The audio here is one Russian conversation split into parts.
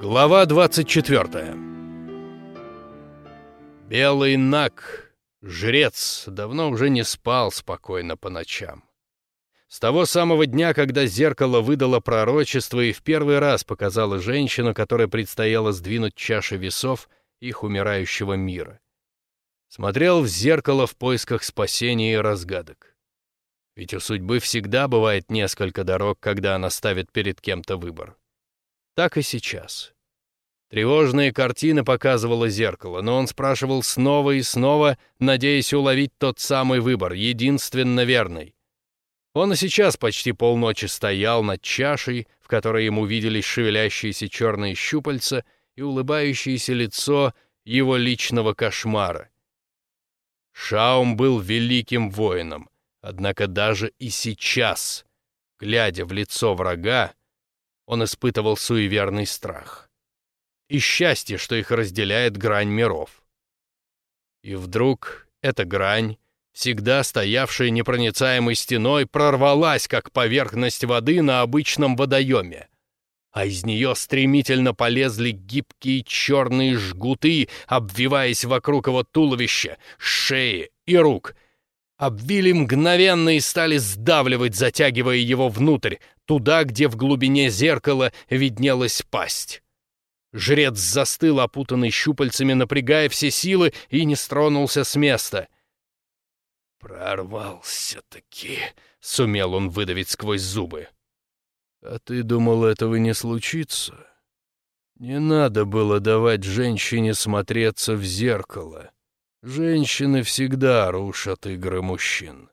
Глава 24 Белый Нак, жрец, давно уже не спал спокойно по ночам. С того самого дня, когда зеркало выдало пророчество и в первый раз показало женщину, которой предстояло сдвинуть чаши весов их умирающего мира. Смотрел в зеркало в поисках спасения и разгадок. Ведь у судьбы всегда бывает несколько дорог, когда она ставит перед кем-то выбор. Так и сейчас. Тревожные картины показывало зеркало, но он спрашивал снова и снова, надеясь уловить тот самый выбор, единственно верный. Он и сейчас почти полночи стоял над чашей, в которой ему виделись шевелящиеся черные щупальца и улыбающееся лицо его личного кошмара. Шаум был великим воином, однако даже и сейчас, глядя в лицо врага, он испытывал суеверный страх. И счастье, что их разделяет грань миров. И вдруг эта грань, всегда стоявшая непроницаемой стеной, прорвалась, как поверхность воды на обычном водоеме. А из нее стремительно полезли гибкие черные жгуты, обвиваясь вокруг его туловища, шеи и рук — обвили мгновенно и стали сдавливать, затягивая его внутрь, туда, где в глубине зеркала виднелась пасть. Жрец застыл, опутанный щупальцами, напрягая все силы, и не стронулся с места. «Прорвался-таки», — сумел он выдавить сквозь зубы. «А ты думал, этого не случится? Не надо было давать женщине смотреться в зеркало». Женщины всегда рушат игры мужчин.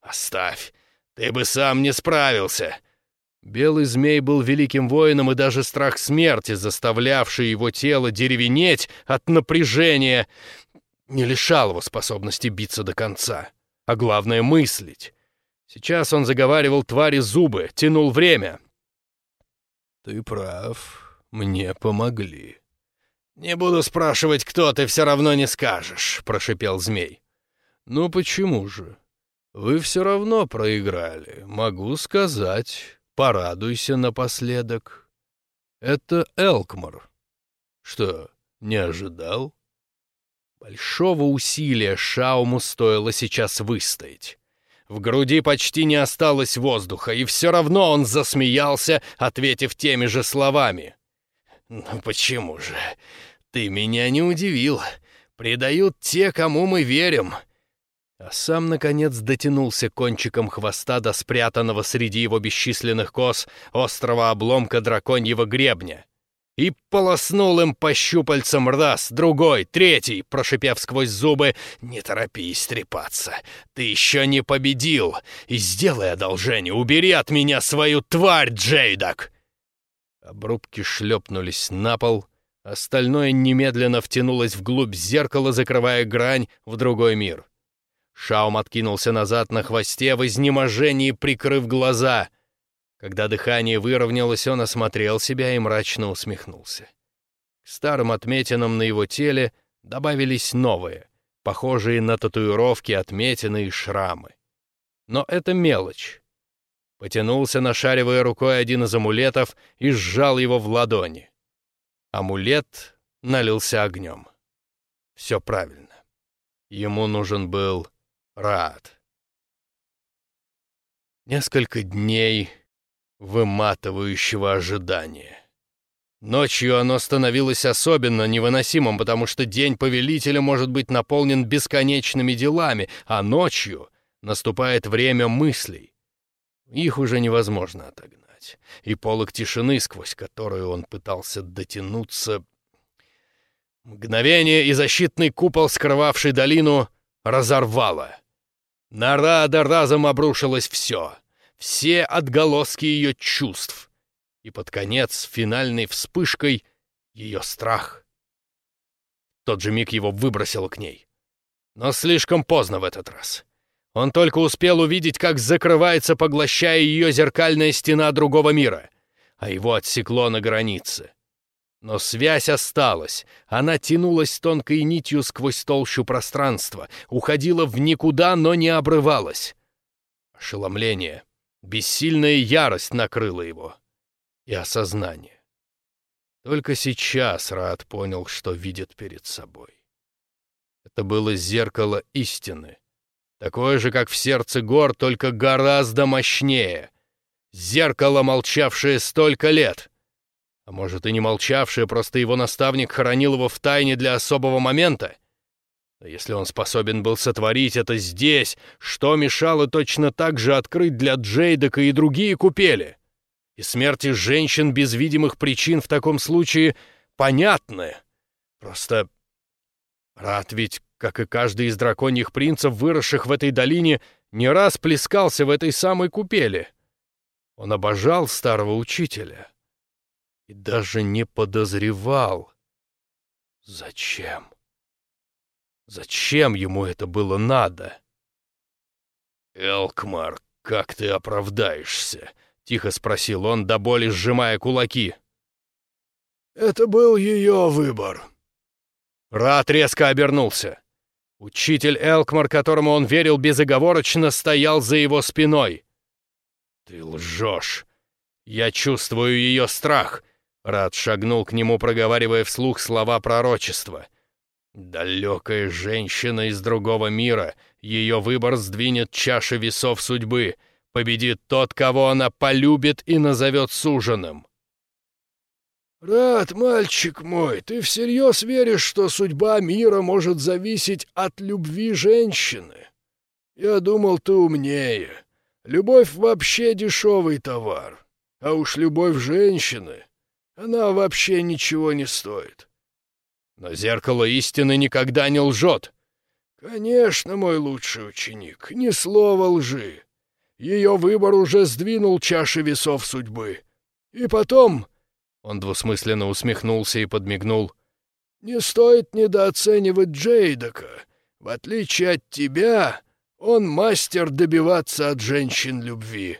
«Оставь! Ты бы сам не справился!» Белый змей был великим воином, и даже страх смерти, заставлявший его тело деревенеть от напряжения, не лишал его способности биться до конца, а главное — мыслить. Сейчас он заговаривал твари зубы, тянул время. «Ты прав, мне помогли», «Не буду спрашивать, кто ты, все равно не скажешь», — прошипел змей. «Ну почему же? Вы все равно проиграли. Могу сказать. Порадуйся напоследок. Это Элкмар. Что, не ожидал?» Большого усилия Шауму стоило сейчас выстоять. В груди почти не осталось воздуха, и все равно он засмеялся, ответив теми же словами. «Ну почему же? «Ты меня не удивил. Предают те, кому мы верим». А сам, наконец, дотянулся кончиком хвоста до спрятанного среди его бесчисленных кос острого обломка драконьего гребня и полоснул им по щупальцам раз, другой, третий, прошипев сквозь зубы «Не торопись трепаться, ты еще не победил, и сделай одолжение, убери от меня свою тварь, Джейдак!» Обрубки шлепнулись на пол, Остальное немедленно втянулось вглубь зеркала, закрывая грань в другой мир. Шаум откинулся назад на хвосте, в изнеможении прикрыв глаза. Когда дыхание выровнялось, он осмотрел себя и мрачно усмехнулся. К старым отметинам на его теле добавились новые, похожие на татуировки, отметины и шрамы. Но это мелочь. Потянулся, нашаривая рукой один из амулетов, и сжал его в ладони. Амулет налился огнем. Все правильно. Ему нужен был Рад. Несколько дней выматывающего ожидания. Ночью оно становилось особенно невыносимым, потому что день повелителя может быть наполнен бесконечными делами, а ночью наступает время мыслей. Их уже невозможно отогнать и полог тишины, сквозь которую он пытался дотянуться. Мгновение и защитный купол, скрывавший долину, разорвало. На Рада разом обрушилось все, все отголоски ее чувств. И под конец, финальной вспышкой, ее страх. В тот же миг его выбросило к ней. Но слишком поздно в этот раз. Он только успел увидеть, как закрывается, поглощая ее зеркальная стена другого мира, а его отсекло на границе. Но связь осталась, она тянулась тонкой нитью сквозь толщу пространства, уходила в никуда, но не обрывалась. Ошеломление, бессильная ярость накрыла его. И осознание. Только сейчас Рад понял, что видит перед собой. Это было зеркало истины. Такое же, как в сердце гор, только гораздо мощнее. Зеркало, молчавшее столько лет. А может, и не молчавшее, просто его наставник хоронил его в тайне для особого момента? Но если он способен был сотворить это здесь, что мешало точно так же открыть для Джейдека и другие купели? И смерти женщин без видимых причин в таком случае понятны. Просто Рад ведь, как и каждый из драконьих принцев, выросших в этой долине, не раз плескался в этой самой купели. Он обожал старого учителя и даже не подозревал. Зачем? Зачем ему это было надо? «Элкмар, как ты оправдаешься?» — тихо спросил он, до боли сжимая кулаки. «Это был ее выбор». Рат резко обернулся. Учитель Элкмар, которому он верил безоговорочно, стоял за его спиной. «Ты лжешь. Я чувствую ее страх». Рат шагнул к нему, проговаривая вслух слова пророчества — Далекая женщина из другого мира, ее выбор сдвинет чаши весов судьбы, победит тот, кого она полюбит и назовет суженым. «Рад, мальчик мой, ты всерьез веришь, что судьба мира может зависеть от любви женщины? Я думал, ты умнее. Любовь вообще дешевый товар, а уж любовь женщины, она вообще ничего не стоит. Но зеркало истины никогда не лжет. Конечно, мой лучший ученик, ни слова лжи. Ее выбор уже сдвинул чаши весов судьбы. И потом... Он двусмысленно усмехнулся и подмигнул. «Не стоит недооценивать Джейдока. В отличие от тебя, он мастер добиваться от женщин любви».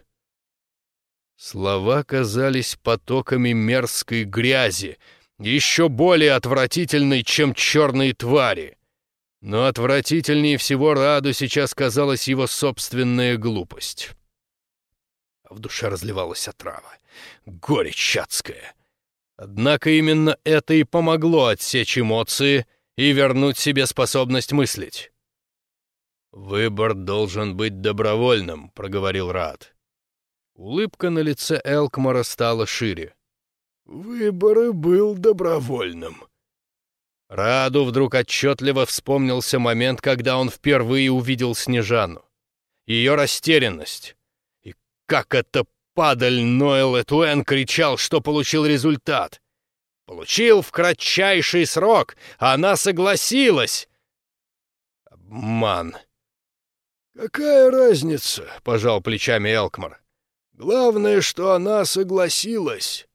Слова казались потоками мерзкой грязи, еще более отвратительной, чем черные твари. Но отвратительнее всего Раду сейчас казалась его собственная глупость. А в душе разливалась отрава, горечь адская. Однако именно это и помогло отсечь эмоции и вернуть себе способность мыслить. «Выбор должен быть добровольным», — проговорил Рад. Улыбка на лице Элкмара стала шире. Выбор был добровольным. Раду вдруг отчетливо вспомнился момент, когда он впервые увидел Снежану. Ее растерянность. И как это падаль Ноэл Этуэн кричал, что получил результат. Получил в кратчайший срок, она согласилась. Обман. «Какая разница?» — пожал плечами Элкмар. «Главное, что она согласилась»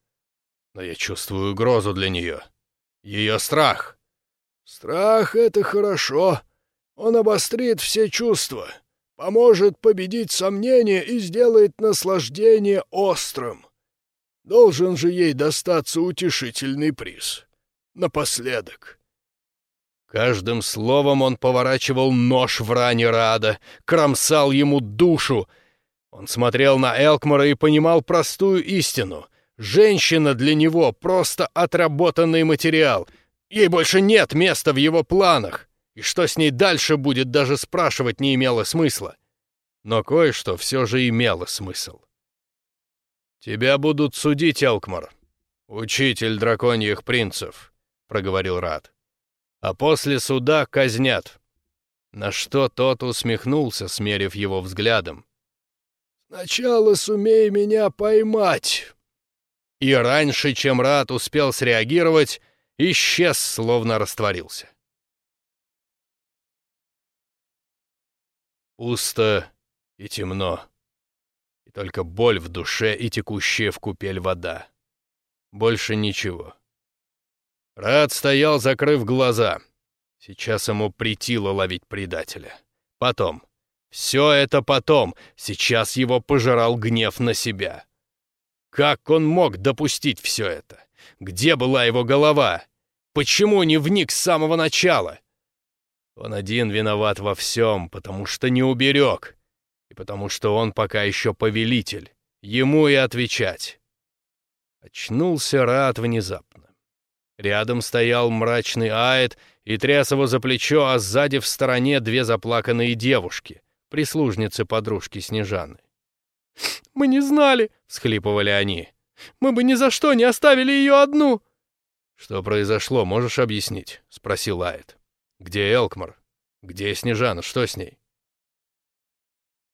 но я чувствую угрозу для нее. Ее страх. Страх — это хорошо. Он обострит все чувства, поможет победить сомнения и сделает наслаждение острым. Должен же ей достаться утешительный приз. Напоследок. Каждым словом он поворачивал нож в ране Рада, кромсал ему душу. Он смотрел на Элкмара и понимал простую истину — Женщина для него просто отработанный материал. Ей больше нет места в его планах. И что с ней дальше будет, даже спрашивать не имело смысла. Но кое-что все же имело смысл. «Тебя будут судить, Элкмар, учитель драконьих принцев», — проговорил Рад. «А после суда казнят». На что тот усмехнулся, смерив его взглядом. «Сначала сумей меня поймать, и раньше, чем Рат успел среагировать, исчез, словно растворился. Пусто и темно, и только боль в душе и текущая в купель вода. Больше ничего. Рад стоял, закрыв глаза. Сейчас ему притило ловить предателя. Потом. Все это потом. Сейчас его пожирал гнев на себя. Как он мог допустить все это? Где была его голова? Почему не вник с самого начала? Он один виноват во всем, потому что не уберег, и потому что он пока еще повелитель. Ему и отвечать. Очнулся Рад внезапно. Рядом стоял мрачный Аэт и тряс его за плечо, а сзади в стороне две заплаканные девушки, прислужницы подружки Снежаны. «Мы не знали!» — всхлипывали они. «Мы бы ни за что не оставили ее одну!» «Что произошло, можешь объяснить?» — спросил Аэт. «Где Элкмар? Где Снежана? Что с ней?»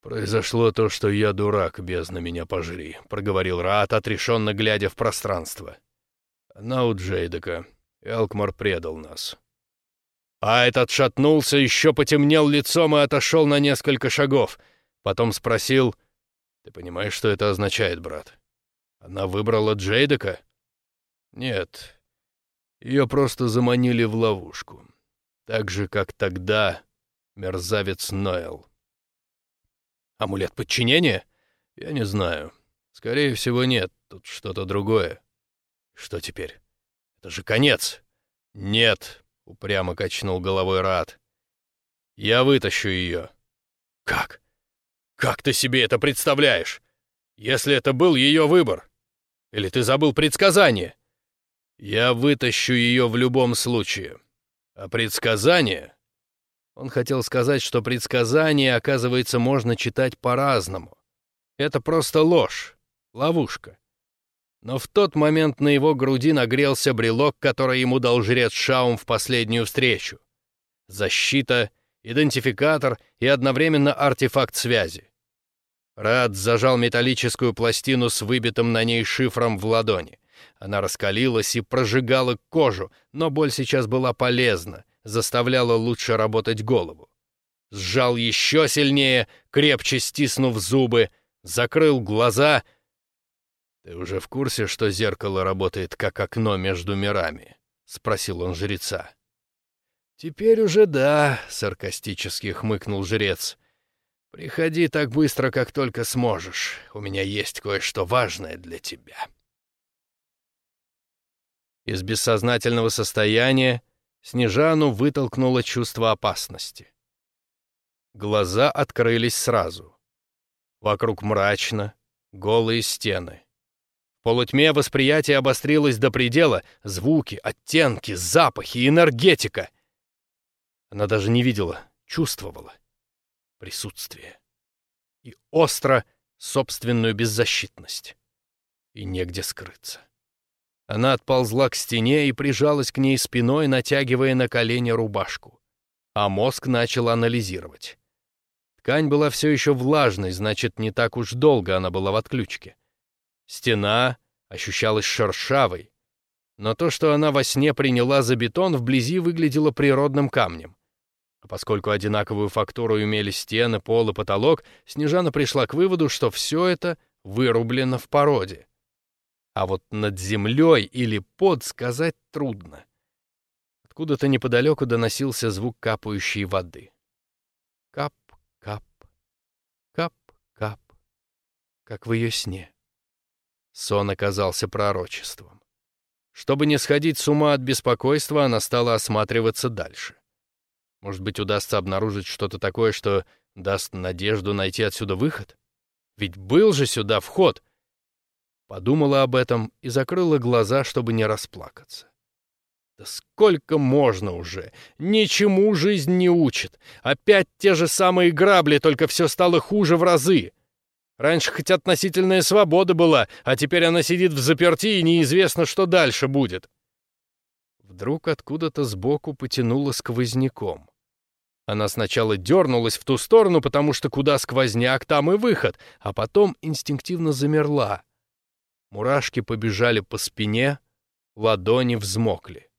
«Произошло то, что я дурак, бездна меня пожри», — проговорил Раат, отрешенно глядя в пространство. «Она у Джейдека. Элкмар предал нас». Айт отшатнулся, еще потемнел лицом и отошел на несколько шагов. Потом спросил, «Ты понимаешь, что это означает, брат? Она выбрала Джейдека?» «Нет, ее просто заманили в ловушку. Так же, как тогда мерзавец Ноэл». Амулет подчинения? Я не знаю. Скорее всего, нет. Тут что-то другое. Что теперь? Это же конец. Нет, упрямо качнул головой Рад. Я вытащу ее. Как? Как ты себе это представляешь? Если это был ее выбор? Или ты забыл предсказание? Я вытащу ее в любом случае. А предсказание он хотел сказать, что предсказания, оказывается, можно читать по-разному. Это просто ложь, ловушка. Но в тот момент на его груди нагрелся брелок, который ему дал жрец Шаум в последнюю встречу. Защита, идентификатор и одновременно артефакт связи. Рад зажал металлическую пластину с выбитым на ней шифром в ладони. Она раскалилась и прожигала кожу, но боль сейчас была полезна, заставляло лучше работать голову. Сжал еще сильнее, крепче стиснув зубы, закрыл глаза. «Ты уже в курсе, что зеркало работает как окно между мирами?» — спросил он жреца. «Теперь уже да», — саркастически хмыкнул жрец. «Приходи так быстро, как только сможешь. У меня есть кое-что важное для тебя». Из бессознательного состояния Снежану вытолкнуло чувство опасности. Глаза открылись сразу. Вокруг мрачно, голые стены. В полутьме восприятие обострилось до предела, звуки, оттенки, запахи, энергетика. Она даже не видела, чувствовала присутствие. И остро собственную беззащитность. И негде скрыться. Она отползла к стене и прижалась к ней спиной, натягивая на колени рубашку. А мозг начал анализировать. Ткань была все еще влажной, значит, не так уж долго она была в отключке. Стена ощущалась шершавой, но то, что она во сне приняла за бетон, вблизи выглядело природным камнем. А поскольку одинаковую фактуру имели стены, пол и потолок, Снежана пришла к выводу, что все это вырублено в породе. А вот над землей или под сказать трудно. Откуда-то неподалеку доносился звук капающей воды. Кап, кап, кап, кап, как в ее сне. Сон оказался пророчеством. Чтобы не сходить с ума от беспокойства, она стала осматриваться дальше. Может быть, удастся обнаружить что-то такое, что даст надежду найти отсюда выход? Ведь был же сюда вход — Подумала об этом и закрыла глаза, чтобы не расплакаться. Да сколько можно уже? Ничему жизнь не учит. Опять те же самые грабли, только все стало хуже в разы. Раньше хоть относительная свобода была, а теперь она сидит в заперти, и неизвестно, что дальше будет. Вдруг откуда-то сбоку потянуло сквозняком. Она сначала дернулась в ту сторону, потому что куда сквозняк, там и выход, а потом инстинктивно замерла. Мурашки побежали по спине, ладони взмокли,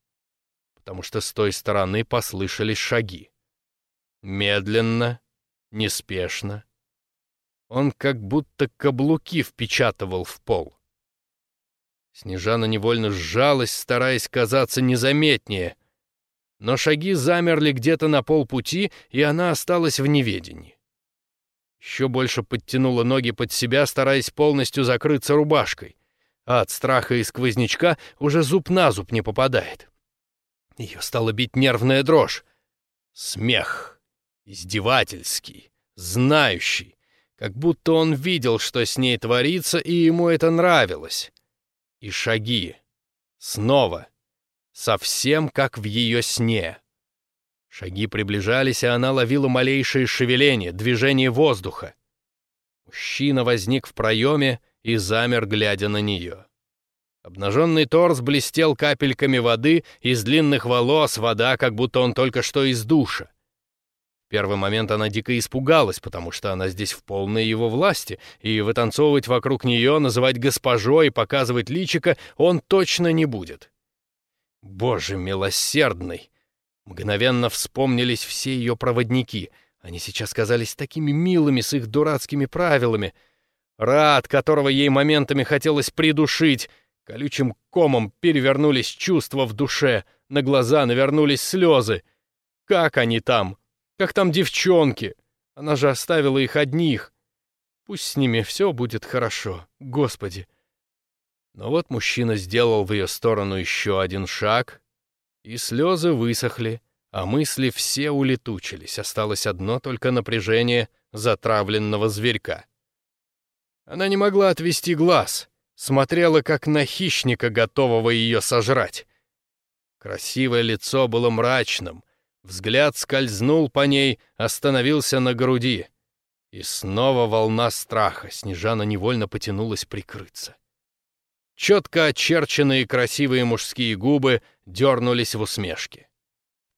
потому что с той стороны послышались шаги. Медленно, неспешно. Он как будто каблуки впечатывал в пол. Снежана невольно сжалась, стараясь казаться незаметнее, но шаги замерли где-то на полпути, и она осталась в неведении. Еще больше подтянула ноги под себя, стараясь полностью закрыться рубашкой а от страха и сквознячка уже зуб на зуб не попадает. Ее стала бить нервная дрожь. Смех. Издевательский, знающий, как будто он видел, что с ней творится, и ему это нравилось. И шаги. Снова. совсем как в ее сне. Шаги приближались, и она ловила малейшее шевеление, движение воздуха. Мужчина возник в проеме и замер, глядя на нее. Обнаженный торс блестел капельками воды, из длинных волос вода, как будто он только что из душа. В первый момент она дико испугалась, потому что она здесь в полной его власти, и вытанцовывать вокруг нее, называть госпожой показывать личико он точно не будет. Боже милосердный! Мгновенно вспомнились все ее проводники. Они сейчас казались такими милыми с их дурацкими правилами. Рад, которого ей моментами хотелось придушить, Колючим комом перевернулись чувства в душе, на глаза навернулись слезы. Как они там? Как там девчонки? Она же оставила их одних. Пусть с ними все будет хорошо, Господи. Но вот мужчина сделал в ее сторону еще один шаг, и слезы высохли, а мысли все улетучились. Осталось одно только напряжение затравленного зверька. Она не могла отвести глаз — смотрела как на хищника, готового ее сожрать. Красивое лицо было мрачным, взгляд скользнул по ней, остановился на груди. И снова волна страха, Снежана невольно потянулась прикрыться. Четко очерченные красивые мужские губы дернулись в усмешке.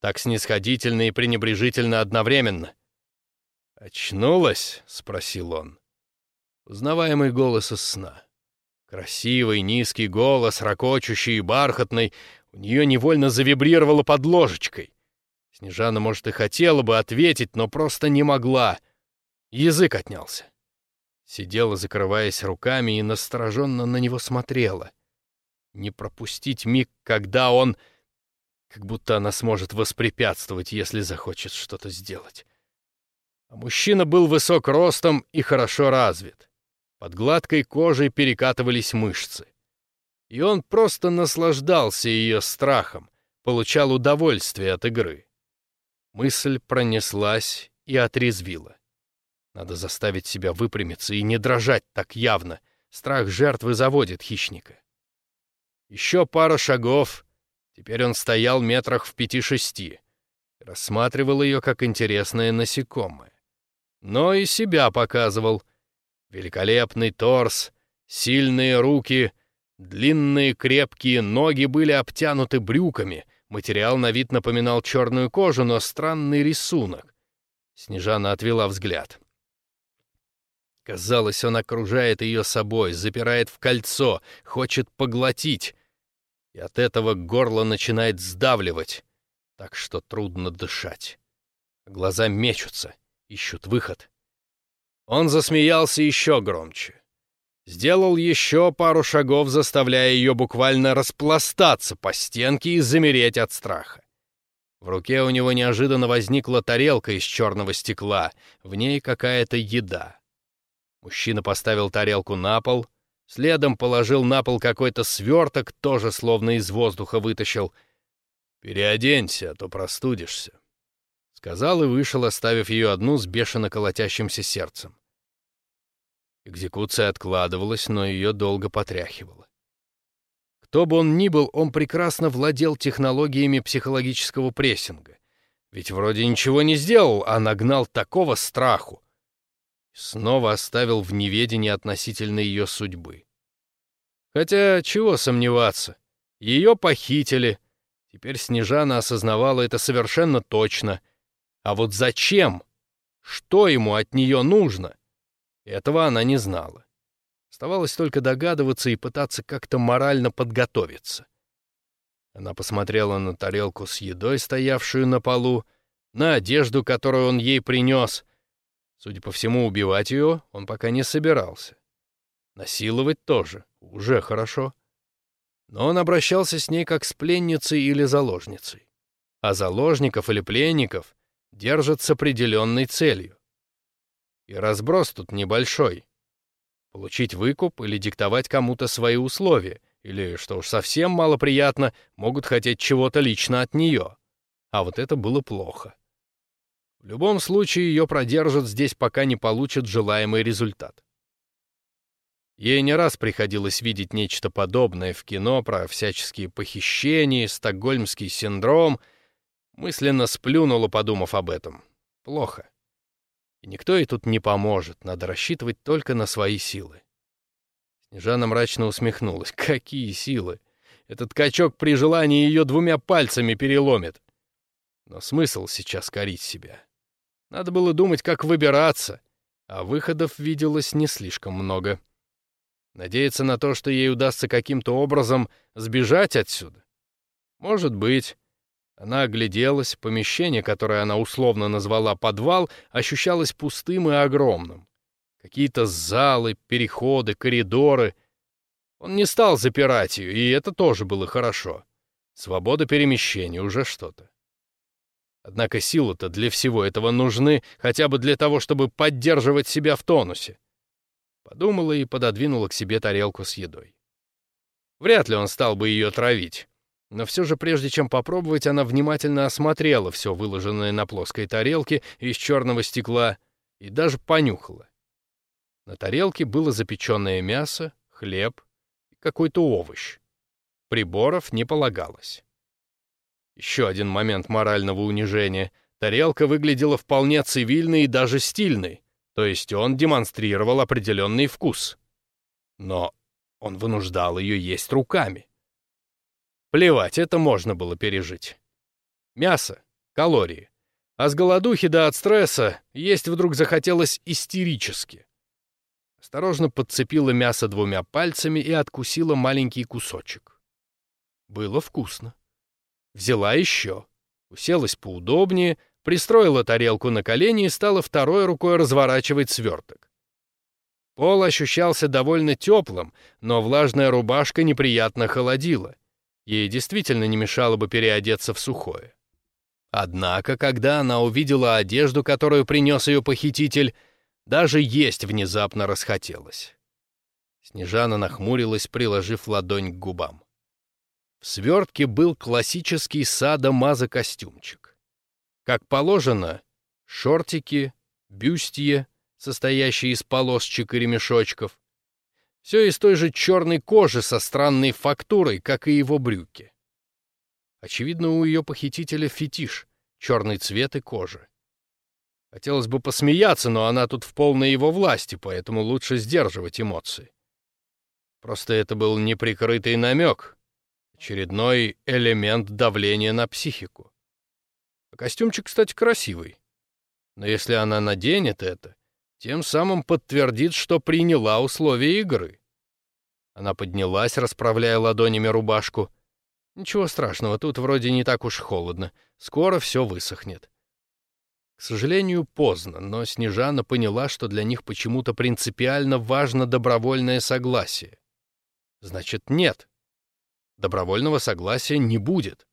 Так снисходительно и пренебрежительно одновременно. «Очнулась?» — спросил он. Узнаваемый голос из сна. Красивый низкий голос, ракочущий и бархатный, у нее невольно завибрировало под ложечкой. Снежана, может, и хотела бы ответить, но просто не могла. Язык отнялся. Сидела, закрываясь руками, и настороженно на него смотрела. Не пропустить миг, когда он... Как будто она сможет воспрепятствовать, если захочет что-то сделать. А мужчина был высок ростом и хорошо развит. Под гладкой кожей перекатывались мышцы. И он просто наслаждался ее страхом, получал удовольствие от игры. Мысль пронеслась и отрезвила. Надо заставить себя выпрямиться и не дрожать так явно. Страх жертвы заводит хищника. Еще пара шагов. Теперь он стоял метрах в пяти-шести. Рассматривал ее как интересное насекомое. Но и себя показывал — Великолепный торс, сильные руки, длинные крепкие ноги были обтянуты брюками. Материал на вид напоминал черную кожу, но странный рисунок. Снежана отвела взгляд. Казалось, он окружает ее собой, запирает в кольцо, хочет поглотить. И от этого горло начинает сдавливать, так что трудно дышать. Глаза мечутся, ищут выход. Он засмеялся еще громче. Сделал еще пару шагов, заставляя ее буквально распластаться по стенке и замереть от страха. В руке у него неожиданно возникла тарелка из черного стекла, в ней какая-то еда. Мужчина поставил тарелку на пол, следом положил на пол какой-то сверток, тоже словно из воздуха вытащил. «Переоденься, а то простудишься». Сказал и вышел, оставив ее одну с бешено колотящимся сердцем. Экзекуция откладывалась, но ее долго потряхивало. Кто бы он ни был, он прекрасно владел технологиями психологического прессинга. Ведь вроде ничего не сделал, а нагнал такого страху. Снова оставил в неведении относительно ее судьбы. Хотя, чего сомневаться, ее похитили. Теперь Снежана осознавала это совершенно точно — а вот зачем? Что ему от нее нужно? Этого она не знала. Оставалось только догадываться и пытаться как-то морально подготовиться. Она посмотрела на тарелку с едой, стоявшую на полу, на одежду, которую он ей принес. Судя по всему, убивать ее он пока не собирался. Насиловать тоже, уже хорошо. Но он обращался с ней как с пленницей или заложницей. А заложников или пленников держат с определенной целью. И разброс тут небольшой. Получить выкуп или диктовать кому-то свои условия, или, что уж совсем малоприятно, могут хотеть чего-то лично от нее. А вот это было плохо. В любом случае ее продержат здесь, пока не получат желаемый результат. Ей не раз приходилось видеть нечто подобное в кино про всяческие похищения, стокгольмский синдром. Мысленно сплюнула, подумав об этом. Плохо. И никто ей тут не поможет, надо рассчитывать только на свои силы. Снежана мрачно усмехнулась. Какие силы! Этот качок при желании ее двумя пальцами переломит. Но смысл сейчас корить себя? Надо было думать, как выбираться, а выходов виделось не слишком много. Надеяться на то, что ей удастся каким-то образом сбежать отсюда? Может быть. Она огляделась, помещение, которое она условно назвала подвал, ощущалось пустым и огромным. Какие-то залы, переходы, коридоры. Он не стал запирать ее, и это тоже было хорошо. Свобода перемещения уже что-то. Однако силы-то для всего этого нужны, хотя бы для того, чтобы поддерживать себя в тонусе. Подумала и пододвинула к себе тарелку с едой. Вряд ли он стал бы ее травить. Но все же, прежде чем попробовать, она внимательно осмотрела все выложенное на плоской тарелке из черного стекла и даже понюхала. На тарелке было запеченное мясо, хлеб и какой-то овощ. Приборов не полагалось. Еще один момент морального унижения. Тарелка выглядела вполне цивильной и даже стильной, то есть он демонстрировал определенный вкус. Но он вынуждал ее есть руками. Плевать, это можно было пережить. Мясо, калории. А с голодухи да от стресса есть вдруг захотелось истерически. Осторожно подцепила мясо двумя пальцами и откусила маленький кусочек. Было вкусно. Взяла еще. Уселась поудобнее, пристроила тарелку на колени и стала второй рукой разворачивать сверток. Пол ощущался довольно теплым, но влажная рубашка неприятно холодила. Ей действительно не мешало бы переодеться в сухое. Однако, когда она увидела одежду, которую принес ее похититель, даже есть внезапно расхотелось. Снежана нахмурилась, приложив ладонь к губам. В свертке был классический садо-мазо-костюмчик. Как положено, шортики, бюстье, состоящие из полосочек и ремешочков. Все из той же черной кожи со странной фактурой, как и его брюки. Очевидно, у ее похитителя фетиш, черный цвет и кожа. Хотелось бы посмеяться, но она тут в полной его власти, поэтому лучше сдерживать эмоции. Просто это был неприкрытый намек, Очередной элемент давления на психику. А костюмчик, кстати, красивый. Но если она наденет это, тем самым подтвердит, что приняла условия игры. Она поднялась, расправляя ладонями рубашку. Ничего страшного, тут вроде не так уж холодно. Скоро все высохнет. К сожалению, поздно, но Снежана поняла, что для них почему-то принципиально важно добровольное согласие. Значит, нет добровольного согласия не будет.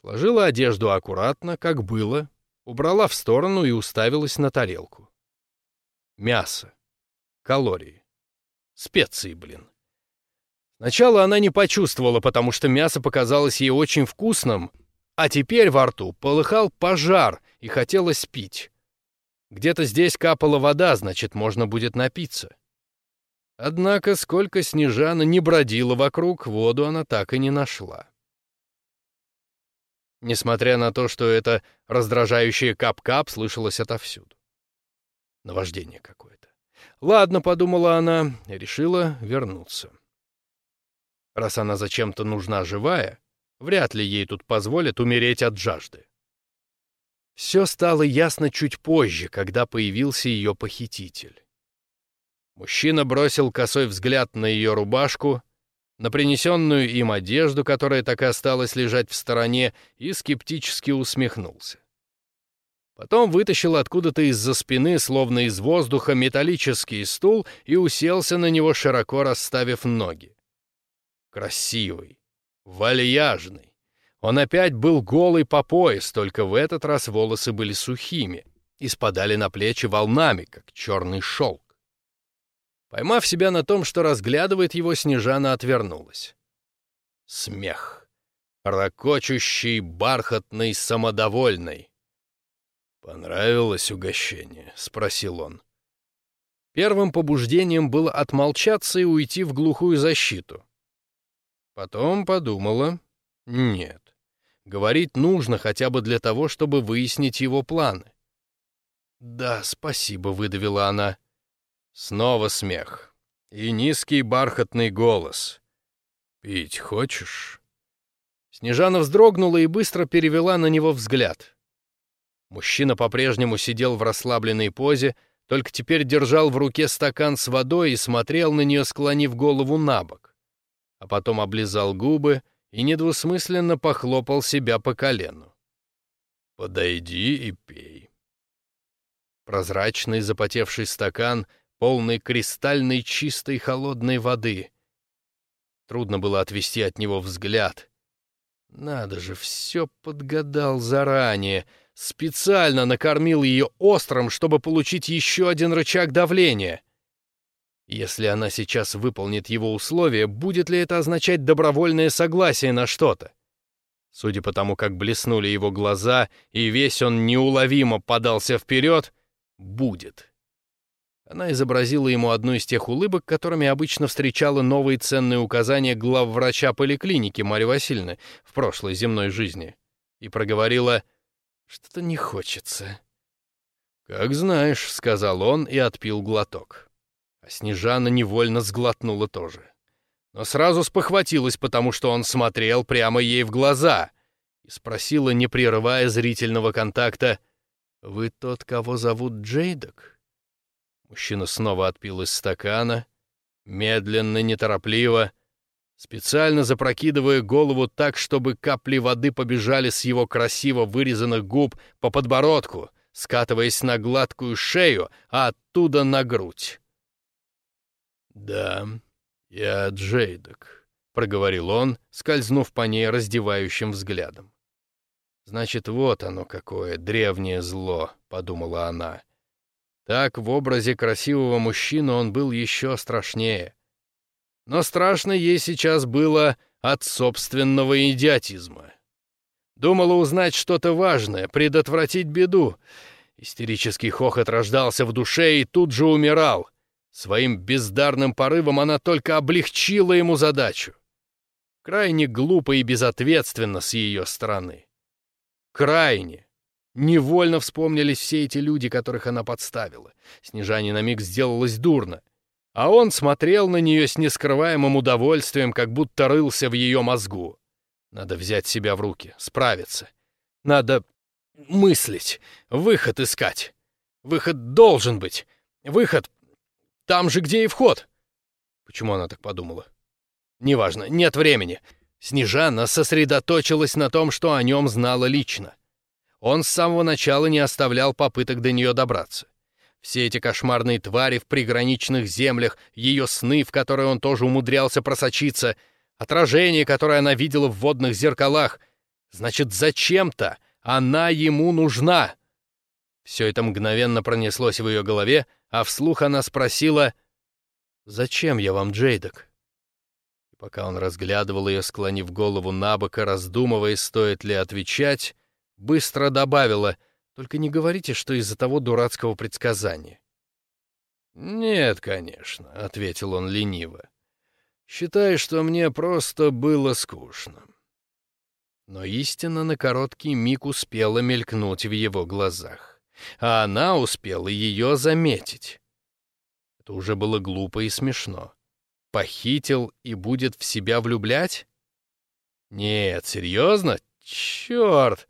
Сложила одежду аккуратно, как было, убрала в сторону и уставилась на тарелку. Мясо. Калории. Специи, блин. Сначала она не почувствовала, потому что мясо показалось ей очень вкусным, а теперь во рту полыхал пожар и хотелось пить. Где-то здесь капала вода, значит, можно будет напиться. Однако, сколько Снежана не бродила вокруг, воду она так и не нашла. Несмотря на то, что это раздражающее кап-кап слышалось отовсюду. Наваждение какое-то. Ладно, подумала она, решила вернуться. Раз она зачем-то нужна живая, вряд ли ей тут позволят умереть от жажды. Все стало ясно чуть позже, когда появился ее похититель. Мужчина бросил косой взгляд на ее рубашку, на принесенную им одежду, которая так и осталась лежать в стороне, и скептически усмехнулся. Потом вытащил откуда-то из-за спины, словно из воздуха, металлический стул и уселся на него, широко расставив ноги. Красивый, вальяжный. Он опять был голый по пояс, только в этот раз волосы были сухими и спадали на плечи волнами, как черный шелк. Поймав себя на том, что разглядывает его, Снежана отвернулась. Смех. Рокочущий, бархатный, самодовольный. «Понравилось угощение?» — спросил он. Первым побуждением было отмолчаться и уйти в глухую защиту. Потом подумала, нет, говорить нужно хотя бы для того, чтобы выяснить его планы. «Да, спасибо», — выдавила она. Снова смех. И низкий бархатный голос. «Пить хочешь?» Снежана вздрогнула и быстро перевела на него взгляд. Мужчина по-прежнему сидел в расслабленной позе, только теперь держал в руке стакан с водой и смотрел на нее, склонив голову на бок. А потом облизал губы и недвусмысленно похлопал себя по колену. «Подойди и пей». Прозрачный запотевший стакан, полный кристальной чистой холодной воды. Трудно было отвести от него взгляд. Надо же, все подгадал заранее — Специально накормил ее острым, чтобы получить еще один рычаг давления. Если она сейчас выполнит его условия, будет ли это означать добровольное согласие на что-то? Судя по тому, как блеснули его глаза, и весь он неуловимо подался вперед, будет. Она изобразила ему одну из тех улыбок, которыми обычно встречала новые ценные указания главврача поликлиники Марьи Васильевны в прошлой земной жизни, и проговорила что-то не хочется. «Как знаешь», — сказал он и отпил глоток. А Снежана невольно сглотнула тоже. Но сразу спохватилась, потому что он смотрел прямо ей в глаза и спросила, не прерывая зрительного контакта, «Вы тот, кого зовут Джейдок?» Мужчина снова отпил из стакана, медленно, неторопливо, специально запрокидывая голову так, чтобы капли воды побежали с его красиво вырезанных губ по подбородку, скатываясь на гладкую шею, а оттуда на грудь. «Да, я Джейдок», — проговорил он, скользнув по ней раздевающим взглядом. «Значит, вот оно какое древнее зло», — подумала она. Так в образе красивого мужчины он был еще страшнее — но страшно ей сейчас было от собственного идиотизма. Думала узнать что-то важное, предотвратить беду. Истерический хохот рождался в душе и тут же умирал. Своим бездарным порывом она только облегчила ему задачу. Крайне глупо и безответственно с ее стороны. Крайне. Невольно вспомнились все эти люди, которых она подставила. Снежане на миг сделалось дурно. А он смотрел на нее с нескрываемым удовольствием, как будто рылся в ее мозгу. Надо взять себя в руки, справиться. Надо мыслить, выход искать. Выход должен быть. Выход там же, где и вход. Почему она так подумала? Неважно, нет времени. Снежана сосредоточилась на том, что о нем знала лично. Он с самого начала не оставлял попыток до нее добраться. Все эти кошмарные твари в приграничных землях, ее сны, в которые он тоже умудрялся просочиться, отражение, которое она видела в водных зеркалах. Значит, зачем-то она ему нужна. Все это мгновенно пронеслось в ее голове, а вслух она спросила «Зачем я вам, Джейдок?» И пока он разглядывал ее, склонив голову на бок и раздумывая, стоит ли отвечать, быстро добавила — только не говорите, что из-за того дурацкого предсказания». «Нет, конечно», — ответил он лениво. «Считай, что мне просто было скучно». Но истина на короткий миг успела мелькнуть в его глазах, а она успела ее заметить. Это уже было глупо и смешно. Похитил и будет в себя влюблять? Нет, серьезно? Черт!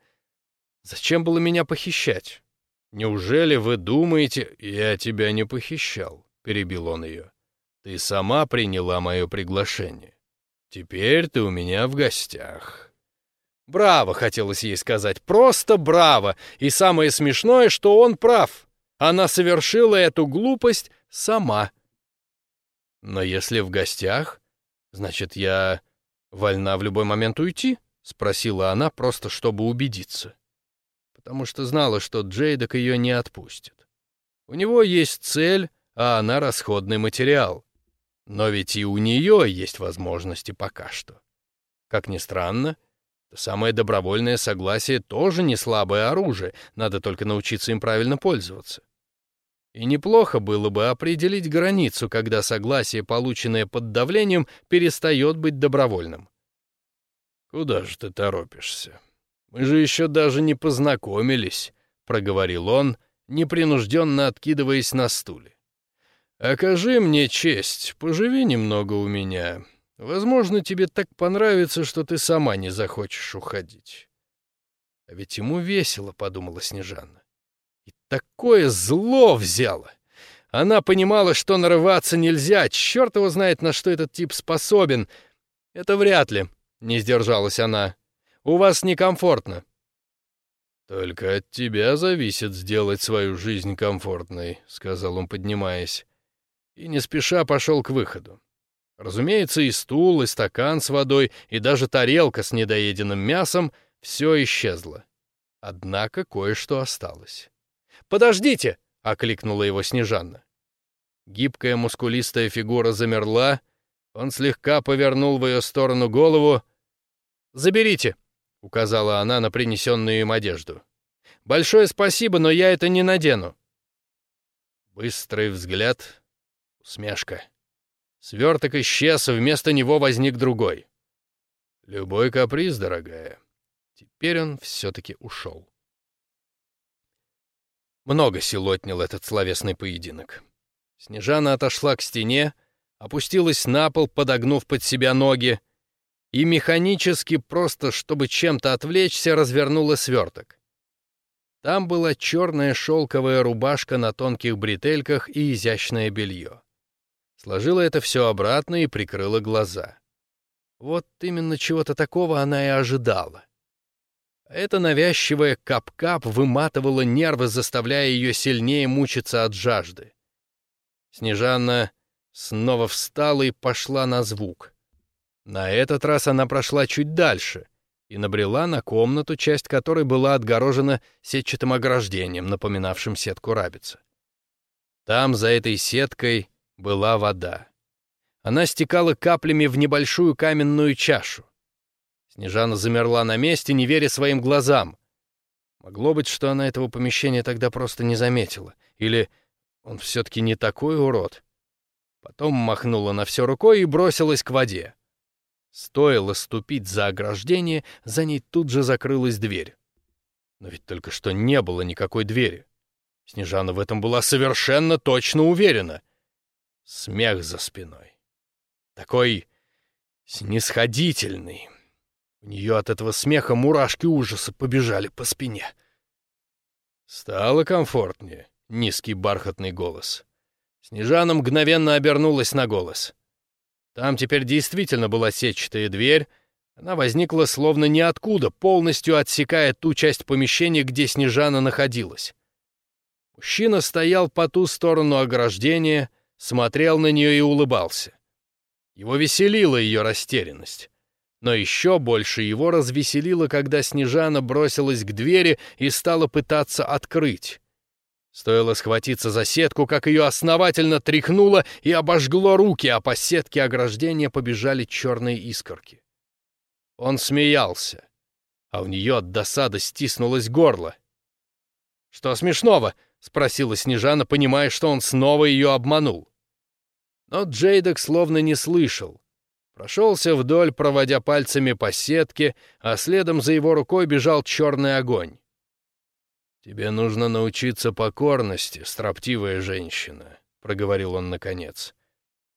Зачем было меня похищать? Неужели вы думаете, я тебя не похищал? Перебил он ее. Ты сама приняла мое приглашение. Теперь ты у меня в гостях. Браво, хотелось ей сказать, просто браво. И самое смешное, что он прав. Она совершила эту глупость сама. Но если в гостях, значит, я вольна в любой момент уйти? Спросила она, просто чтобы убедиться потому что знала, что Джейдок ее не отпустит. У него есть цель, а она расходный материал. Но ведь и у нее есть возможности пока что. Как ни странно, самое добровольное согласие тоже не слабое оружие, надо только научиться им правильно пользоваться. И неплохо было бы определить границу, когда согласие, полученное под давлением, перестает быть добровольным. «Куда же ты торопишься? Мы же еще даже не познакомились», — проговорил он, непринужденно откидываясь на стуле. «Окажи мне честь, поживи немного у меня. Возможно, тебе так понравится, что ты сама не захочешь уходить». «А ведь ему весело», — подумала Снежанна. «И такое зло взяло!» Она понимала, что нарываться нельзя, черт его знает, на что этот тип способен. Это вряд ли, — не сдержалась она. «У вас некомфортно». «Только от тебя зависит сделать свою жизнь комфортной», — сказал он, поднимаясь. И не спеша пошел к выходу. Разумеется, и стул, и стакан с водой, и даже тарелка с недоеденным мясом — все исчезло. Однако кое-что осталось. «Подождите!» — окликнула его Снежанна. Гибкая мускулистая фигура замерла, он слегка повернул в ее сторону голову, «Заберите», — указала она на принесенную им одежду. «Большое спасибо, но я это не надену». Быстрый взгляд, усмешка. Сверток исчез, вместо него возник другой. «Любой каприз, дорогая». Теперь он все-таки ушел. Много сил отнял этот словесный поединок. Снежана отошла к стене, опустилась на пол, подогнув под себя ноги, и механически, просто чтобы чем-то отвлечься, развернула сверток. Там была черная шелковая рубашка на тонких бретельках и изящное белье. Сложила это все обратно и прикрыла глаза. Вот именно чего-то такого она и ожидала. Эта навязчивая кап-кап выматывала нервы, заставляя ее сильнее мучиться от жажды. Снежанна снова встала и пошла на звук. На этот раз она прошла чуть дальше и набрела на комнату, часть которой была отгорожена сетчатым ограждением, напоминавшим сетку рабицы. Там, за этой сеткой, была вода. Она стекала каплями в небольшую каменную чашу. Снежана замерла на месте, не веря своим глазам. Могло быть, что она этого помещения тогда просто не заметила. Или он все-таки не такой урод. Потом махнула на все рукой и бросилась к воде. Стоило ступить за ограждение, за ней тут же закрылась дверь. Но ведь только что не было никакой двери. Снежана в этом была совершенно точно уверена. Смех за спиной. Такой снисходительный. У нее от этого смеха мурашки ужаса побежали по спине. Стало комфортнее. Низкий бархатный голос. Снежана мгновенно обернулась на голос. Там теперь действительно была сетчатая дверь. Она возникла словно ниоткуда, полностью отсекая ту часть помещения, где Снежана находилась. Мужчина стоял по ту сторону ограждения, смотрел на нее и улыбался. Его веселила ее растерянность. Но еще больше его развеселило, когда Снежана бросилась к двери и стала пытаться открыть. Стоило схватиться за сетку, как ее основательно тряхнуло и обожгло руки, а по сетке ограждения побежали черные искорки. Он смеялся, а у нее от досады стиснулось горло. «Что смешного?» — спросила Снежана, понимая, что он снова ее обманул. Но Джейдок словно не слышал. Прошелся вдоль, проводя пальцами по сетке, а следом за его рукой бежал черный огонь. «Тебе нужно научиться покорности, строптивая женщина», — проговорил он наконец.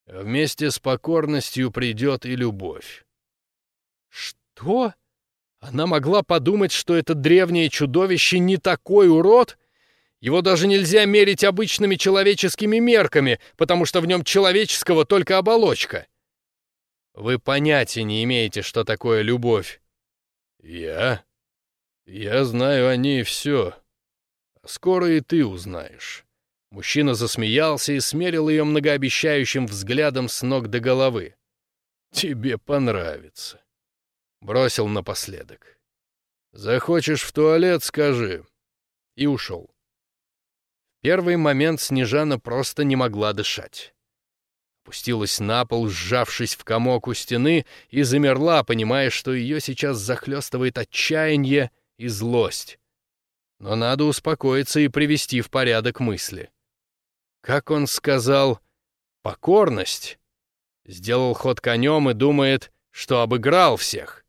«А вместе с покорностью придет и любовь». «Что?» Она могла подумать, что это древнее чудовище не такой урод? Его даже нельзя мерить обычными человеческими мерками, потому что в нем человеческого только оболочка. Вы понятия не имеете, что такое любовь. Я? Я знаю о ней все. Скоро и ты узнаешь». Мужчина засмеялся и смерил ее многообещающим взглядом с ног до головы. «Тебе понравится». Бросил напоследок. «Захочешь в туалет, скажи». И ушел. В первый момент Снежана просто не могла дышать. Опустилась на пол, сжавшись в комок у стены, и замерла, понимая, что ее сейчас захлестывает отчаяние и злость. Но надо успокоиться и привести в порядок мысли. как он сказал, покорность. Сделал ход конем и думает, что обыграл всех.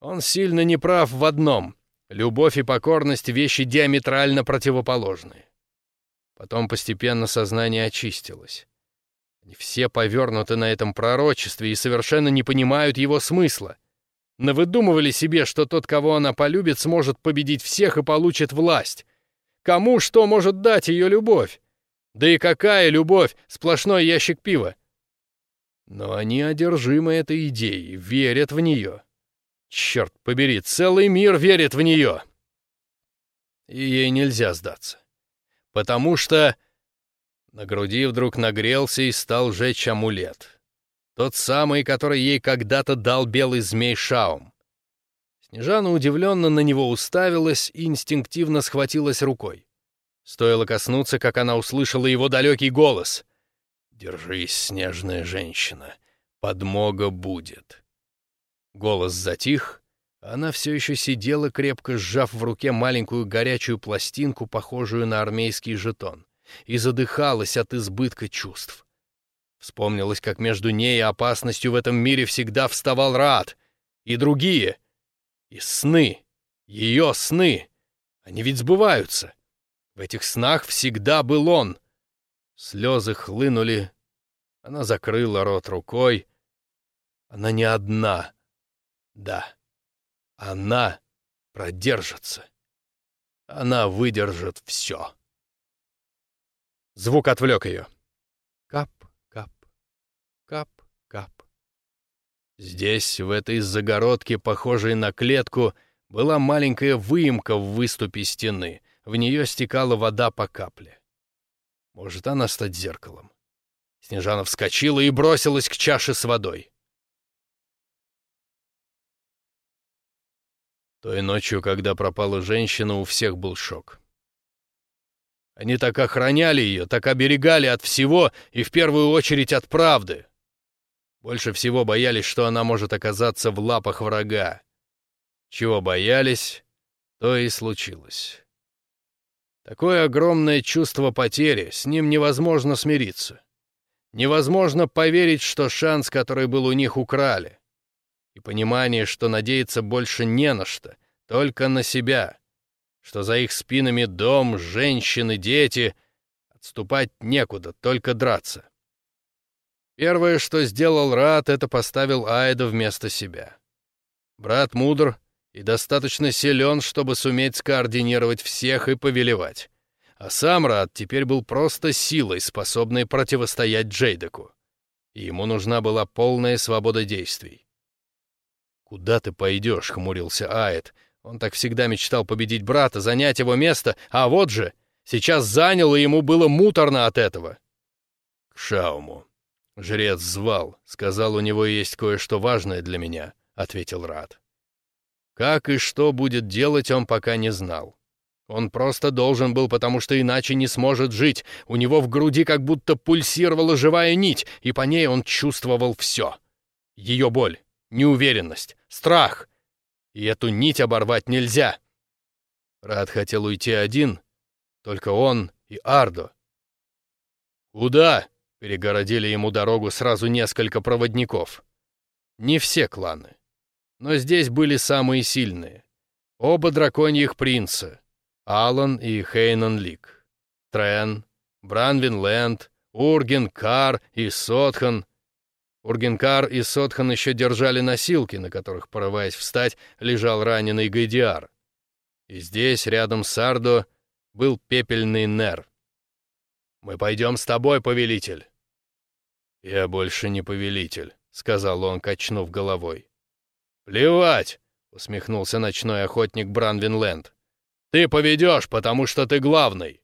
Он сильно неправ в одном. Любовь и покорность — вещи диаметрально противоположные. Потом постепенно сознание очистилось. Они все повернуты на этом пророчестве и совершенно не понимают его смысла. Навыдумывали себе, что тот, кого она полюбит, сможет победить всех и получит власть. Кому что может дать ее любовь? Да и какая любовь? Сплошной ящик пива. Но они одержимы этой идеей, верят в нее. Черт побери, целый мир верит в нее. И ей нельзя сдаться. Потому что... На груди вдруг нагрелся и стал жечь амулет. Тот самый, который ей когда-то дал белый змей Шаум. Снежана удивленно на него уставилась и инстинктивно схватилась рукой. Стоило коснуться, как она услышала его далекий голос. «Держись, снежная женщина, подмога будет». Голос затих, она все еще сидела, крепко сжав в руке маленькую горячую пластинку, похожую на армейский жетон, и задыхалась от избытка чувств. Вспомнилось, как между ней и опасностью в этом мире всегда вставал Рад. И другие. И сны. Ее сны. Они ведь сбываются. В этих снах всегда был он. Слезы хлынули. Она закрыла рот рукой. Она не одна. Да. Она продержится. Она выдержит все. Звук отвлек ее. Здесь, в этой загородке, похожей на клетку, была маленькая выемка в выступе стены. В нее стекала вода по капле. Может, она стать зеркалом. Снежана вскочила и бросилась к чаше с водой. Той ночью, когда пропала женщина, у всех был шок. Они так охраняли ее, так оберегали от всего и в первую очередь от правды. Больше всего боялись, что она может оказаться в лапах врага. Чего боялись, то и случилось. Такое огромное чувство потери, с ним невозможно смириться. Невозможно поверить, что шанс, который был у них, украли и понимание, что надеяться больше не на что, только на себя, что за их спинами дом, женщины, дети, отступать некуда, только драться. Первое, что сделал Рат, это поставил Айда вместо себя. Брат мудр и достаточно силен, чтобы суметь скоординировать всех и повелевать. А сам Рат теперь был просто силой, способной противостоять Джейдеку. И ему нужна была полная свобода действий. «Куда ты пойдешь?» — хмурился Аэт. Он так всегда мечтал победить брата, занять его место, а вот же, сейчас занял, и ему было муторно от этого. «К Шауму». Жрец звал, сказал, у него есть кое-что важное для меня, — ответил Рад. Как и что будет делать, он пока не знал. Он просто должен был, потому что иначе не сможет жить. У него в груди как будто пульсировала живая нить, и по ней он чувствовал все. Ее боль, неуверенность, страх. И эту нить оборвать нельзя. Рад хотел уйти один, только он и Ардо. «Куда?» — перегородили ему дорогу сразу несколько проводников. Не все кланы. Но здесь были самые сильные. Оба драконьих принца — Алан и Хейнан Лик. Трен, Бранвин Лэнд, Урген, Кар и Сотхан Ургенкар и Сотхан еще держали носилки, на которых, порываясь встать, лежал раненый Гайдиар. И здесь, рядом с Ардо, был пепельный Нер. «Мы пойдем с тобой, повелитель!» «Я больше не повелитель», — сказал он, качнув головой. «Плевать!» — усмехнулся ночной охотник Бранвинленд. «Ты поведешь, потому что ты главный!»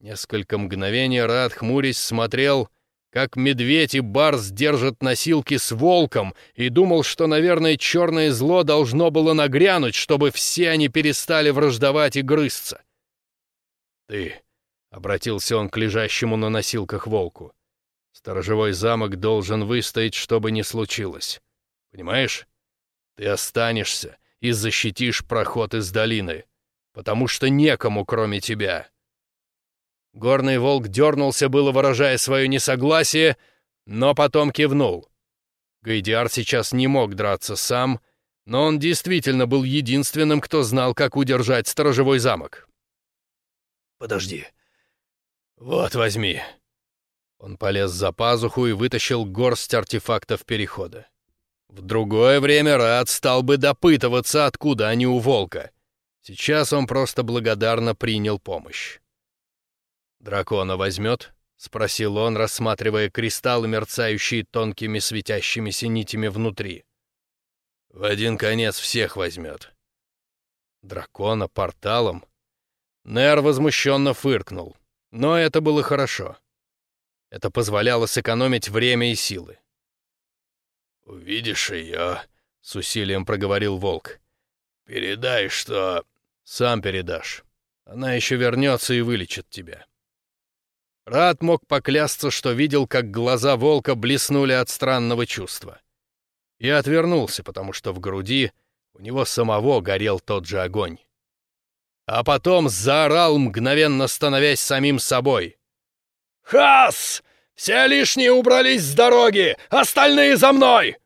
Несколько мгновений Рад, хмурясь, смотрел как медведь и барс держат носилки с волком, и думал, что, наверное, черное зло должно было нагрянуть, чтобы все они перестали враждовать и грызться. «Ты», — обратился он к лежащему на носилках волку, — «сторожевой замок должен выстоять, что бы ни случилось. Понимаешь? Ты останешься и защитишь проход из долины, потому что некому, кроме тебя». Горный волк дернулся, было выражая свое несогласие, но потом кивнул. Гайдиар сейчас не мог драться сам, но он действительно был единственным, кто знал, как удержать сторожевой замок. «Подожди. Вот, возьми». Он полез за пазуху и вытащил горсть артефактов перехода. В другое время Рад стал бы допытываться, откуда они у волка. Сейчас он просто благодарно принял помощь. «Дракона возьмет?» — спросил он, рассматривая кристаллы, мерцающие тонкими светящимися нитями внутри. «В один конец всех возьмет». «Дракона порталом?» Нер возмущенно фыркнул, но это было хорошо. Это позволяло сэкономить время и силы. «Увидишь ее», — с усилием проговорил волк. «Передай, что...» «Сам передашь. Она еще вернется и вылечит тебя». Рад мог поклясться, что видел, как глаза волка блеснули от странного чувства. И отвернулся, потому что в груди у него самого горел тот же огонь. А потом заорал, мгновенно становясь самим собой. «Хас! Все лишние убрались с дороги! Остальные за мной!»